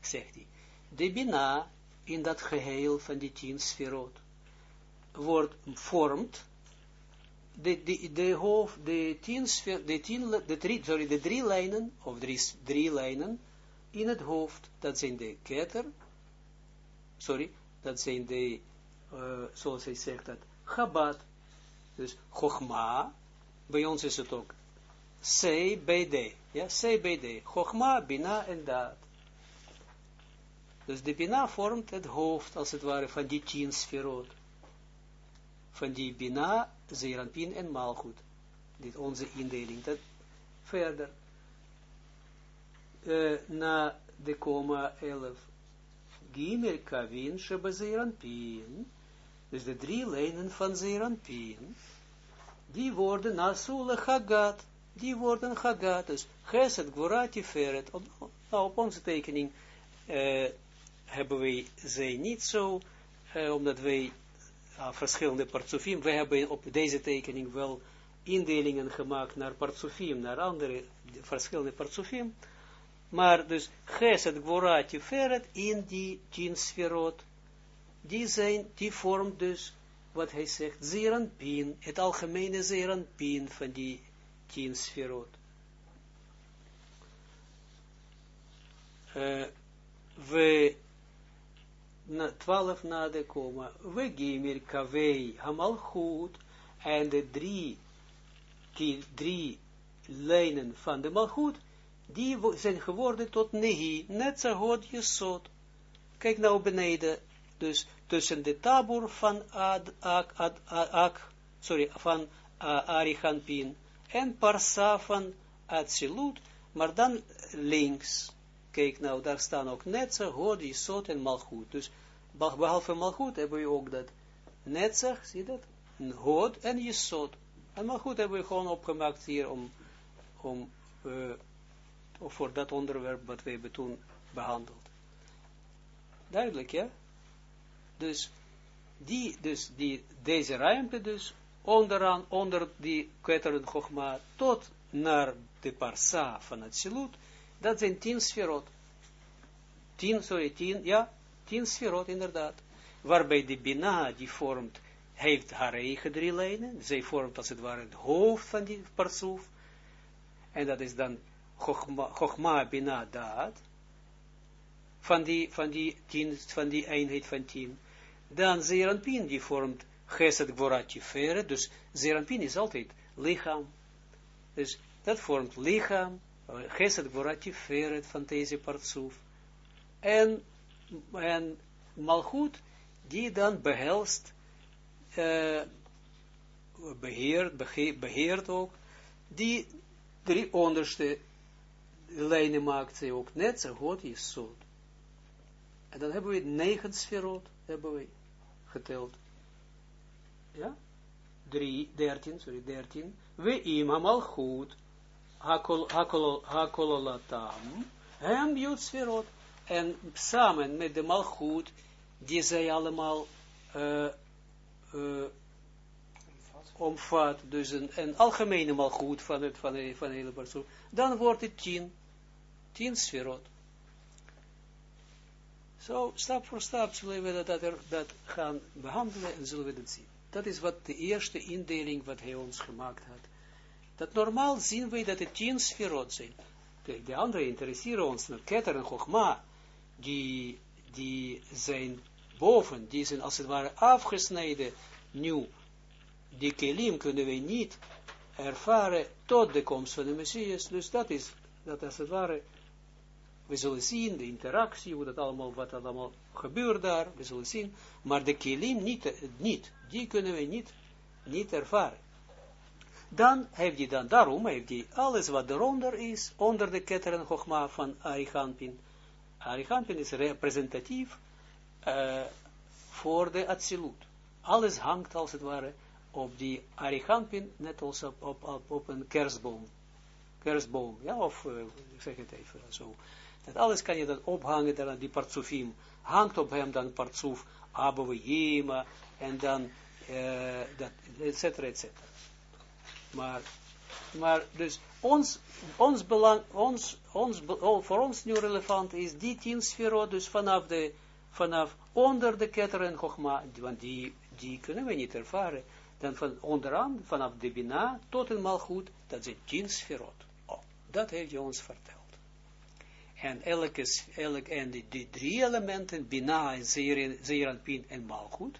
zegt hij, de bina in dat geheel van die tien sferot wordt vormt de, de, de hoofd, de tien, de tien, de drie, sorry, de drie lijnen, of drie, drie lijnen in het hoofd, dat zijn de keter, sorry, dat zijn de, uh, zoals hij zegt dat, Chabad, dus Chogma, bij ons is het ook C, B, D, ja, C, B, D, Bina en Daad. Dus de Bina vormt het hoofd, als het ware, van die tien sferot. Van die Bina, Zeranpin en Malchut. Dit onze indeling. Dat verder. Uh, na de komma 11. Gimel Kavin Sheba Zeranpin. Dus de drie lijnen van Zeranpin. Die worden Nasule Chagat. Die worden Chagat. Dus Geset, Gvorati, Feret. Op, nou, op onze tekening uh, hebben wij ze niet zo, uh, omdat wij verschillende partsofim, we hebben op deze tekening wel indelingen gemaakt naar partsofim, naar andere verschillende partsofim, maar dus Geset, Gvorati, Feret in die tien sferot, die zijn, die vormt dus, wat hij zegt, zeranpin, het algemene zeranpin van die tien sferot. Uh, we na, 12 na de komma, we gimir kavei hamalchut, en de drie, die drie lijnen van de malchut, die zijn geworden tot nehi, net zo goed jesot. Kijk nou beneden, dus tussen de tabur van ad, ak, ad, ak sorry, van uh, en parsa van Atsilut, maar dan links. Kijk nou, daar staan ook Netzach, Hod, Isot en Malchut. Dus behalve Malchut hebben we ook dat Netzach, zie dat? Hod en Isot. En Malchut hebben we gewoon opgemaakt hier om, om uh, voor dat onderwerp wat we hebben toen behandeld. Duidelijk, ja? Dus, die, dus die, deze ruimte dus, onderaan, onder die kwetterend Chogma, tot naar de parsa van het silut, dat zijn tien sferot. Tien, sorry, tien, ja, tien sferot inderdaad. Waarbij de Bina, die vormt, heeft haar eigen drie lijnen. Zij vormt als het ware het hoofd van die parsoef. En dat is dan Chogma, Bina, Daad. Van die, van die tien, van die eenheid van tien. Dan Zeranpin, die vormt Geset Gvorat Tiferet. Dus Zeranpin is altijd lichaam. Dus dat vormt lichaam. Geset Gvorat Tiferet van deze partsoef. En, en Malchut, die dan behelst, uh, beheert, beheert ook, die drie onderste lijnen maakt zij ook net zo goed is zo. En dan hebben we negen sferot, hebben we geteld. Ja? Drie, dertien, sorry, dertien. We im hamal goed, hakololatam, hem jut sferot. En samen met de malgoed, die zij allemaal uh, omvat, dus een, een algemene malgoed van het van de, van hele persoon, dan wordt het tien, tien sferot. Zo, stap voor stap zullen we dat, dat, dat gaan behandelen en zullen we dat zien. Dat is wat de eerste indeling wat hij ons gemaakt had. Dat normaal zien we dat het tien sferot zijn. De, de andere interesseren ons naar Keter en Chogma, die, die zijn boven, die zijn als het ware afgesneden nu. Die kelim kunnen wij niet ervaren tot de komst van de Messias. Dus dat is, dat als het ware we zullen zien de interactie, hoe dat allemaal, wat allemaal gebeurt daar, we zullen zien, maar de kilim niet, niet die kunnen we niet, niet ervaren. Dan heeft hij dan, daarom heeft hij alles wat eronder is, onder de ketteren Chogma van Arichampin. Arichampin is representatief uh, voor de Atsilut. Alles hangt als het ware op die Arichampin, net als op, op, een kerstboom. Kerstboom, ja, of uh, ik zeg het even zo. Dat alles kan je dan ophangen, dan die partsufim. Hangt op hem dan partsuf, Yema, en dan, uh, dat, et cetera, et cetera. Maar Maar dus ons, ons belang, ons, ons, oh, voor ons nu relevant is die tien sferot, dus vanaf de, vanaf onder de ketter en chogma, want die, die kunnen we niet ervaren, dan van onderaan, vanaf de bina tot en malchut, dat zijn tien sferot. Oh, dat heeft je ons verteld. En elke, elk, en die, die drie elementen, bina en zeer, zeeranpin en malchut,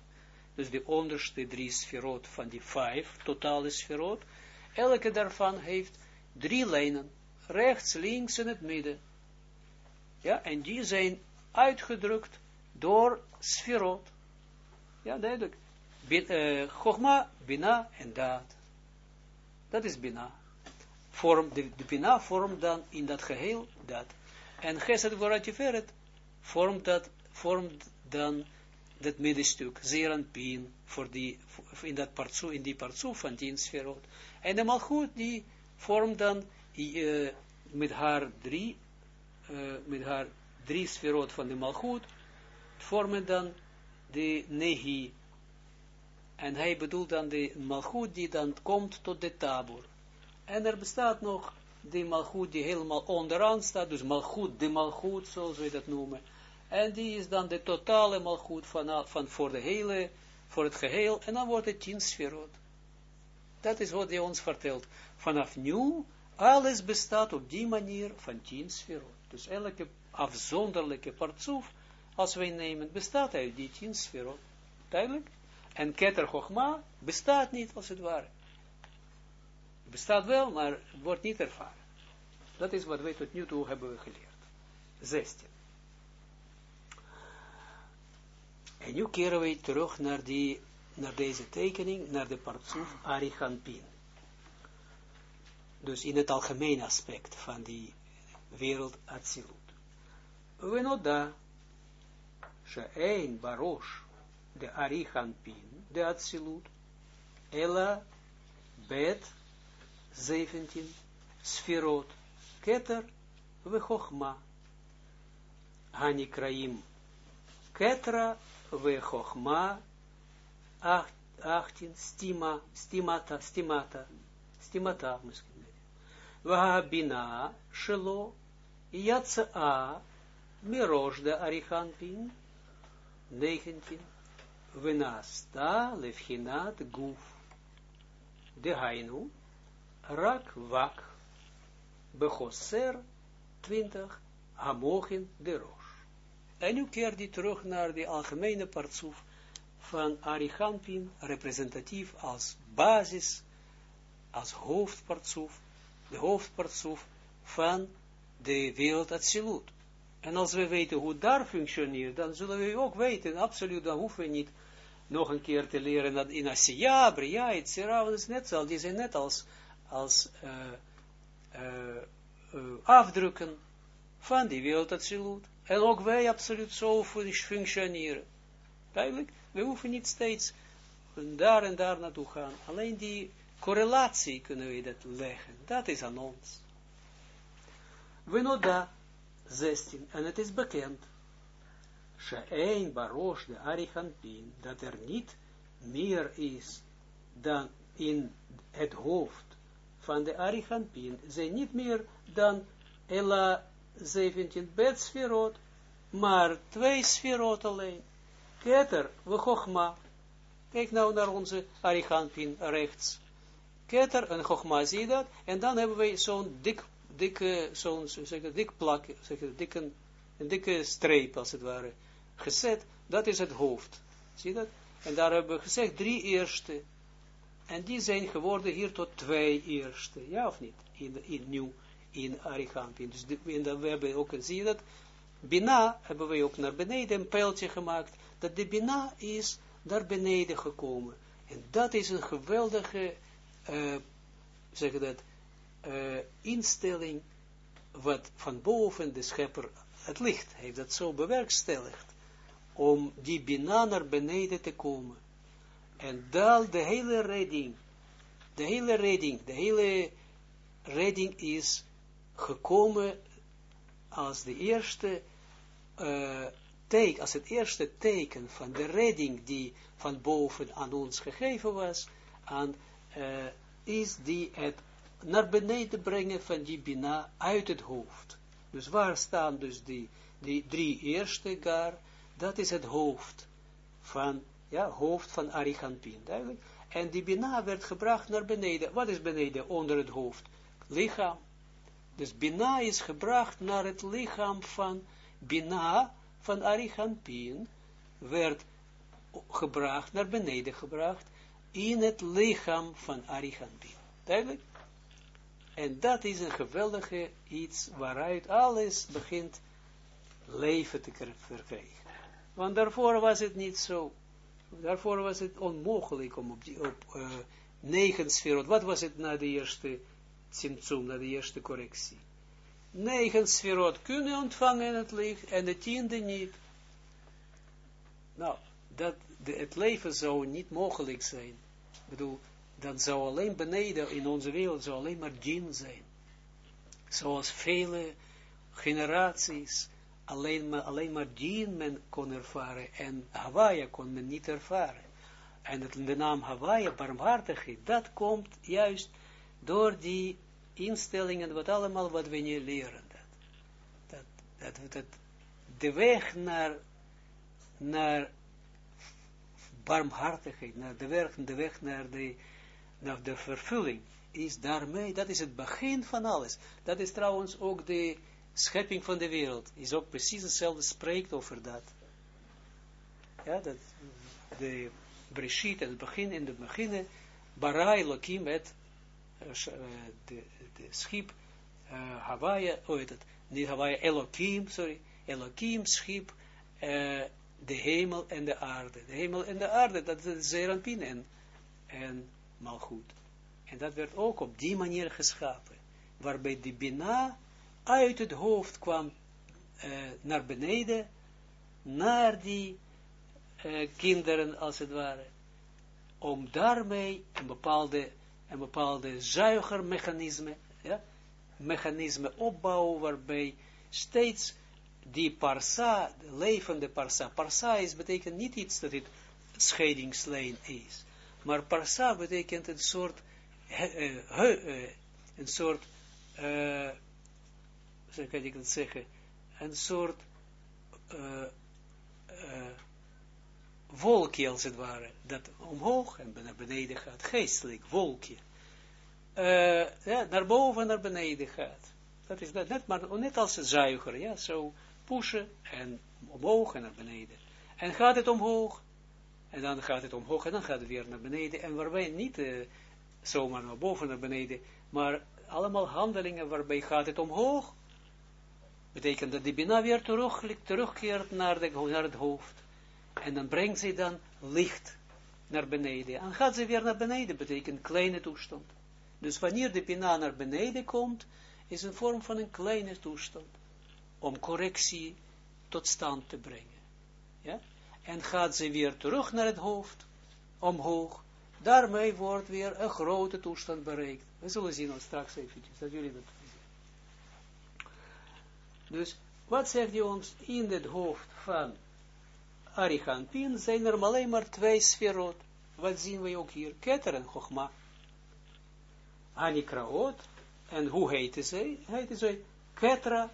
dus de onderste drie sferot van die vijf totale sferot, elke daarvan heeft drie lijnen, rechts, links en het midden. Ja, en die zijn uitgedrukt door sferot. Ja, duidelijk. Bin, eh, Chogma, Bina en Daad. Dat is Bina. Vorm, de, Bina vormt dan in dat geheel dat. En Gesed Voratiferet vormt dat, vormt dan dat middenstuk, zeer en pin, voor die, in, dat partsoe, in die partsoe van tien sferot. En de malchut, die vormt dan eh, met haar drie, eh, met haar drie sferot van de malchut, vormen dan de nehi. En hij bedoelt dan de malchut die dan komt tot de tabor. En er bestaat nog de malchut die helemaal onderaan staat, dus malchut, de malchut, zoals we dat noemen. En die is dan de totale malchut van, van voor de hele, voor het geheel, en dan wordt het tien sferot. Dat is wat hij ons vertelt. Vanaf nu, alles bestaat op die manier van tien sferot. Dus elke afzonderlijke partsoef, als wij nemen, bestaat uit die tien sferot. Duidelijk? En Keter bestaat niet, als het ware. Bestaat wel, maar wordt niet ervaren. Dat is wat wij tot nu toe hebben geleerd. 16. En nu keren wij terug naar, die, naar deze tekening, naar de partsoef Arichanpin. Dus in het algemeen aspect van die wereld Atsilut. We noda, she'ein barosh, de Arichanpin, de Atsilut, Ella bet 17 sferot, keter we chochma, hanikraim Ketra we Chochma 18, Stima, Stimata, Stimata, Stimata misschien. We Vahabina Shelo, Yatsa, Mirosh de Arichanpin, 19. Venasta, Levchinat, Guf. Dehainu, Rak, vak, Bechoser, 20. Hamochin, Dero. En nu keert hij terug naar de algemene partsoef van Arichampin, representatief als basis, als hoofdpartsoef, de hoofdpartsoef van de wereld Atsilut. En als we weten hoe daar functioneert, dan zullen we ook weten, absoluut, dan hoeven we niet nog een keer te leren dat in Asiya, Bria, etc. Is net zo, die zijn net als, als uh, uh, uh, afdrukken van die wereld Atsilut. En ook wij absoluut zo functioneren. Duidelijk, we hoeven niet steeds daar en daar naartoe gaan. Alleen die correlatie kunnen we dat leggen. Dat is aan ons. We noda 16. En het is bekend. She'ein barosh de arichanpin. Dat er niet meer is dan in het hoofd van de arichanpin. Zijn niet meer dan Ella 17 bet sferot. Maar twee sferot alleen. Keter, we chochma. Kijk nou naar onze arichanpin rechts. Keter en Chogma, zie je dat? En dan hebben wij zo'n dik, dikke, zo'n, zeg ik, dik zeg ik, dikke, een dikke streep, als het ware, gezet. Dat is het hoofd. Zie je dat? En daar hebben we gezegd drie eerste. En die zijn geworden hier tot twee eerste. Ja of niet? In, in nieuw, in Arichampin. Dus de, we hebben ook, zie dat? Bina hebben we ook naar beneden een pijltje gemaakt. Dat de Bina is naar beneden gekomen. En dat is een geweldige uh, zeg dat, uh, instelling, wat van boven de schepper, het licht, heeft dat zo bewerkstelligd, om die bina naar beneden te komen. En dan de hele redding, de hele redding, de hele redding is gekomen als de eerste uh, teken, als het eerste teken van de redding die van boven aan ons gegeven was, aan uh, is die het naar beneden brengen van die Bina uit het hoofd. Dus waar staan dus die, die drie eerste gar, dat is het hoofd van, ja, hoofd van duidelijk. En die Bina werd gebracht naar beneden. Wat is beneden onder het hoofd? Lichaam. Dus Bina is gebracht naar het lichaam van Bina van Arichampin, werd gebracht, naar beneden gebracht, in het lichaam van Arichampin. Duidelijk? En dat is een geweldige iets waaruit alles begint leven te verkrijgen. Want daarvoor was het niet zo. Daarvoor was het onmogelijk om op, die, op uh. Wat was het na de eerste symptoom, na de eerste correctie? Negen sferot kunnen ontvangen het licht en de tiende niet. Nou, dat, de, het leven zou niet mogelijk zijn. Ik bedoel, dan zou alleen beneden in onze wereld zou alleen maar djinn zijn. Zoals vele generaties alleen maar, alleen maar djinn men kon ervaren en Hawaii kon men niet ervaren. En het, de naam Hawaii, barmhartigheid, dat komt juist door die instellingen, wat allemaal wat we nu leren. Dat, dat, dat, de weg naar, naar barmhartigheid, naar de weg, de weg naar de naar de vervulling, is daarmee, dat is het begin van alles. Dat is trouwens ook de schepping van de wereld, is ook precies hetzelfde, spreekt over dat. Ja, dat de Breshit, het begin, in de beginnen, Barai Lokim, het, de, de schip, uh, Hawaii, heet het, niet Hawaii, Elohim, sorry, Elohim schip, de hemel en de aarde. De hemel en de aarde, dat is Zeranpin en, en malgoed. En dat werd ook op die manier geschapen, waarbij de Bina uit het hoofd kwam naar beneden, naar die kinderen als het ware, om daarmee een bepaalde, een bepaalde zuigermechanisme, ja, mechanisme opbouwen, waarbij steeds die parsa, de levende parsa, parsa is, betekent niet iets dat het scheidingslijn is, maar parsa betekent een soort, uh, uh, een soort, uh, zo kan ik het zeggen, een soort wolkje als het ware, dat omhoog en naar beneden gaat, geestelijk wolkje. ja, naar boven en naar beneden gaat. Dat is net, maar net als een zuiger, ja, zo pushen en omhoog en naar beneden. En gaat het omhoog, en dan gaat het omhoog en dan gaat het weer naar beneden. En waarbij niet uh, zomaar naar boven naar beneden, maar allemaal handelingen waarbij gaat het omhoog. Betekent dat die bina weer terug, terugkeert naar, de, naar het hoofd. En dan brengt ze dan licht naar beneden. En gaat ze weer naar beneden, betekent kleine toestand. Dus wanneer de bina naar beneden komt, is een vorm van een kleine toestand. Om correctie tot stand te brengen. Ja? en gaat ze weer terug naar het hoofd, omhoog. Daarmee wordt weer een grote toestand bereikt. We zullen zien dat straks eventjes, dat jullie dat zien. Dus, wat zegt hij ons in het hoofd van Arichampin, zijn er alleen maar twee sferot. Wat zien we ook hier? Keter en Chogma. Anikraot. En hoe heette zij? Heette zij Ketra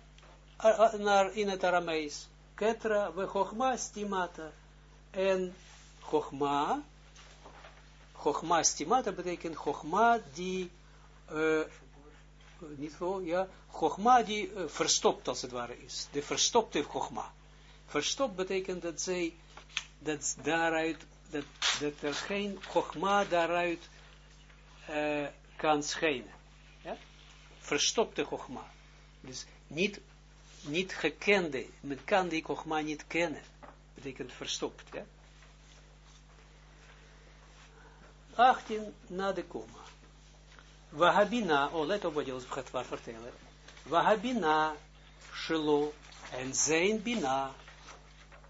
naar, in het Aramees. Ketra we Chogma stimata en Chogma, Chogma stimata betekent Chogma die, niet zo, ja, Chogma die verstopt als het ware is. De verstopte Chogma. Verstopt betekent dat zij, dat daaruit, dat, dat er geen Chogma daaruit uh, kan schijnen. Ja? Verstopte Chogma. Dus niet, niet gekende, men kan die Chogma niet kennen betekent verstopt. Ja? 18 na de komma. Wahabina, oh let op wat ons gaat vertellen. Wahabina, shelo, en zijn bina,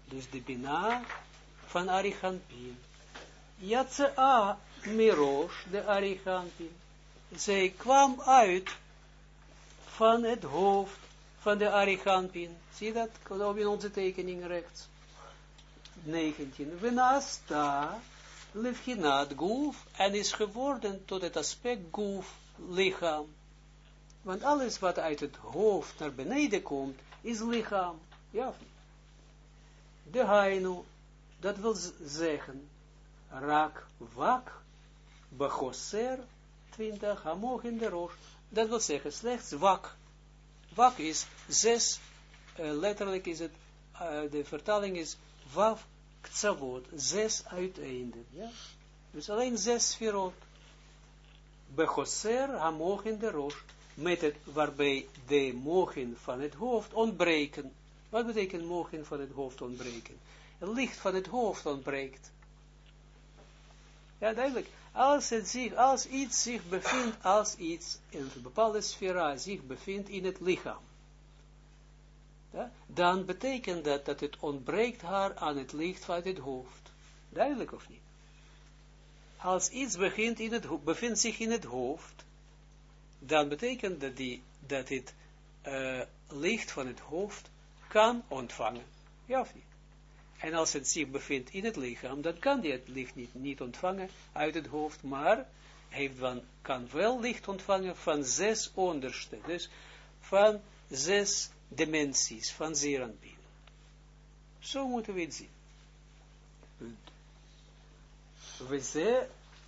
dus de bina van Arichampin. Yatsa mirosh, de Arichampin. Zij kwam uit van het hoofd van de Arichampin. Zie dat? Kan in onze tekening rechts. 19. Venasta, levchinat guf, en is geworden tot het aspect guf, lichaam. Want alles wat uit het hoofd naar beneden komt, is lichaam. Ja? De hainu, dat wil zeggen, rak, wak, bechoser, 20, hamog in de roos. Dat wil zeggen, slechts wak. Wak is zes, uh, letterlijk is het, uh, de vertaling is waf, ktsavot, zes uiteinden. Ja? Dus alleen zes sferot. Bechoser, hamog in de roos. Met het, waarbij de mogen van het hoofd ontbreken. Wat betekent mogen van het hoofd ontbreken? Het licht van het hoofd ontbreekt. Ja, duidelijk. Als, het zich, als iets zich bevindt, als iets in een bepaalde sfera zich bevindt in het lichaam, dan betekent dat dat het ontbreekt haar aan het licht van het hoofd. Duidelijk of niet? Als iets begint in het, bevindt zich in het hoofd, dan betekent dat, die, dat het uh, licht van het hoofd kan ontvangen. Ja of niet? En als het zich bevindt in het lichaam, dan kan die het licht niet, niet ontvangen uit het hoofd, maar heeft van, kan wel licht ontvangen van zes onderste, dus van zes dimensies, van Zeranpin. Zo moeten we het zien. Punt. We ze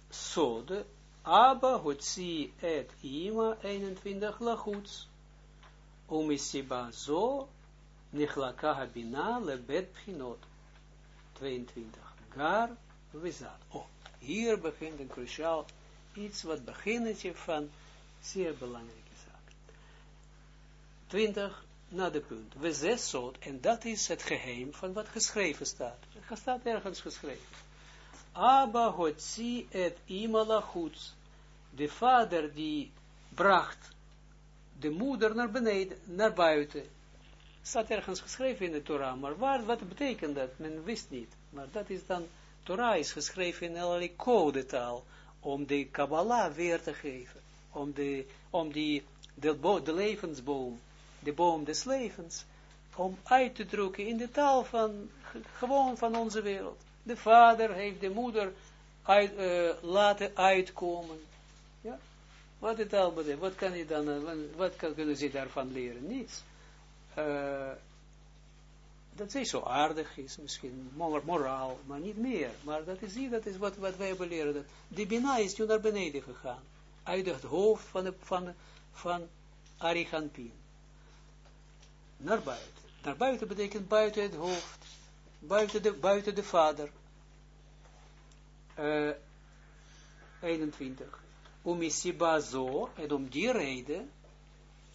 sode, Abba hotzi et ima 21 lachuts. Umisiba zo, nichlaka habina lebet pchinot. 22. Gar wizat. Oh, hier begint een cruciaal iets wat beginnetje van zeer belangrijke zaak. 20 na de punt. We zes en dat is het geheim van wat geschreven staat. Het staat ergens geschreven. Abba hotzi et imala goed. De vader die bracht de moeder naar beneden, naar buiten staat ergens geschreven in de Torah, maar wat betekent dat? Men wist niet. Maar dat is dan, Torah is geschreven in allerlei codetaal, om de Kabbalah weer te geven, om, de, om die, de, levensboom, de boom des levens, om uit te drukken in de taal van, gewoon van onze wereld. De vader heeft de moeder uit, uh, laten uitkomen. Ja? Wat het al betekent, wat kan je dan, uh, wat kunnen ze daarvan leren? Niets uh, dat zij zo aardig is, misschien moraal, maar niet meer. Maar dat is dat is wat, wat wij hebben leren. Dat de is nu naar beneden gegaan. Uit het hoofd van, de, van, van Ariganpin. Naar buiten. Naar buiten betekent buiten het hoofd. Buiten de, buiten de vader. Uh, 21. Umisiba zo, en om die reden,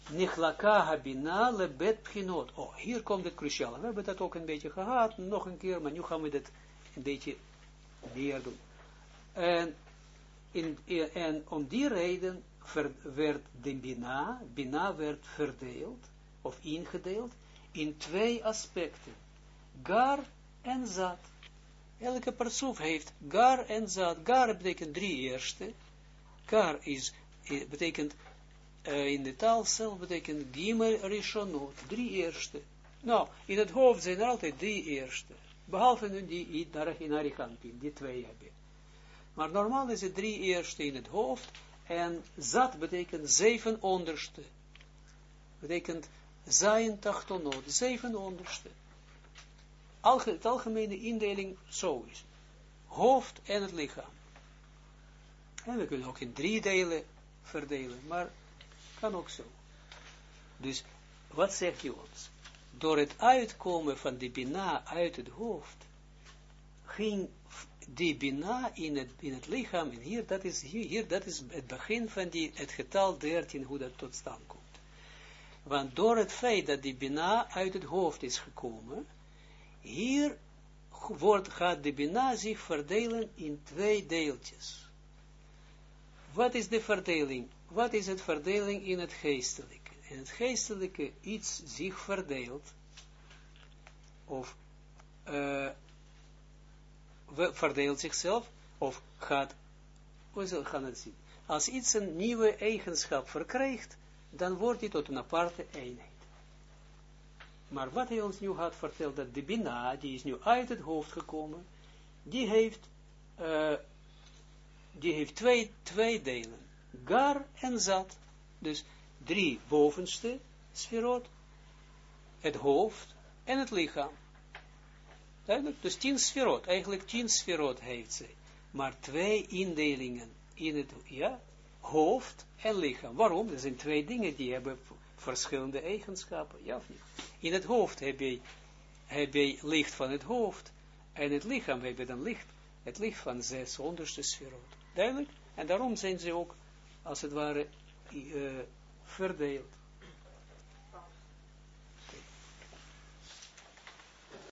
Nichlaka habina lebet. Oh, hier komt het cruciale. We hebben dat ook een beetje gehad, nog een keer, maar nu gaan we dat een beetje meer doen. En, in, en om die reden werd de bina, bina werd verdeeld, of ingedeeld, in twee aspecten. Gar en zat. Elke persoon heeft gar en zat. Gar betekent drie eerste. Gar is, eh, betekent uh, in de taal zelf betekent gimel rishonot, drie eerste. Nou, in het hoofd zijn er altijd drie eerste. Behalve nu die in Arikantin, die twee hebben. Maar normaal is het drie eerste in het hoofd. En zat betekent zeven onderste. Betekent zijn tachtonot, zeven onderste. Alge, het algemene indeling zo is. Hoofd en het lichaam. En we kunnen ook in drie delen verdelen. Maar kan ook zo. Dus, wat zegt hij ons? Door het uitkomen van die bina uit het hoofd, ging die bina in het, in het lichaam, en hier, dat is, hier, hier, dat is het begin van die, het getal 13, hoe dat tot stand komt. Want door het feit dat die bina uit het hoofd is gekomen, hier wordt, gaat de bina zich verdelen in twee deeltjes. Wat is de verdeling? Wat is het verdeling in het geestelijke? In het geestelijke iets zich verdeelt, of uh, verdeelt zichzelf, of gaat, zullen gaan het zien? Als iets een nieuwe eigenschap verkrijgt, dan wordt het tot een aparte eenheid. Maar wat hij ons nu had verteld, dat de Bina, die is nu uit het hoofd gekomen, die heeft, uh, die heeft twee, twee delen gar en zat. Dus drie bovenste sferot, het hoofd en het lichaam. Duidelijk? Dus tien sferot, eigenlijk tien sferot heeft ze. Maar twee indelingen in het ja, hoofd en lichaam. Waarom? Er zijn twee dingen die hebben verschillende eigenschappen, ja of niet? In het hoofd heb je, heb je licht van het hoofd, en het lichaam heb je dan licht, het licht van zes onderste sferot. Duidelijk? En daarom zijn ze ook, als het ware, uh, verdeeld.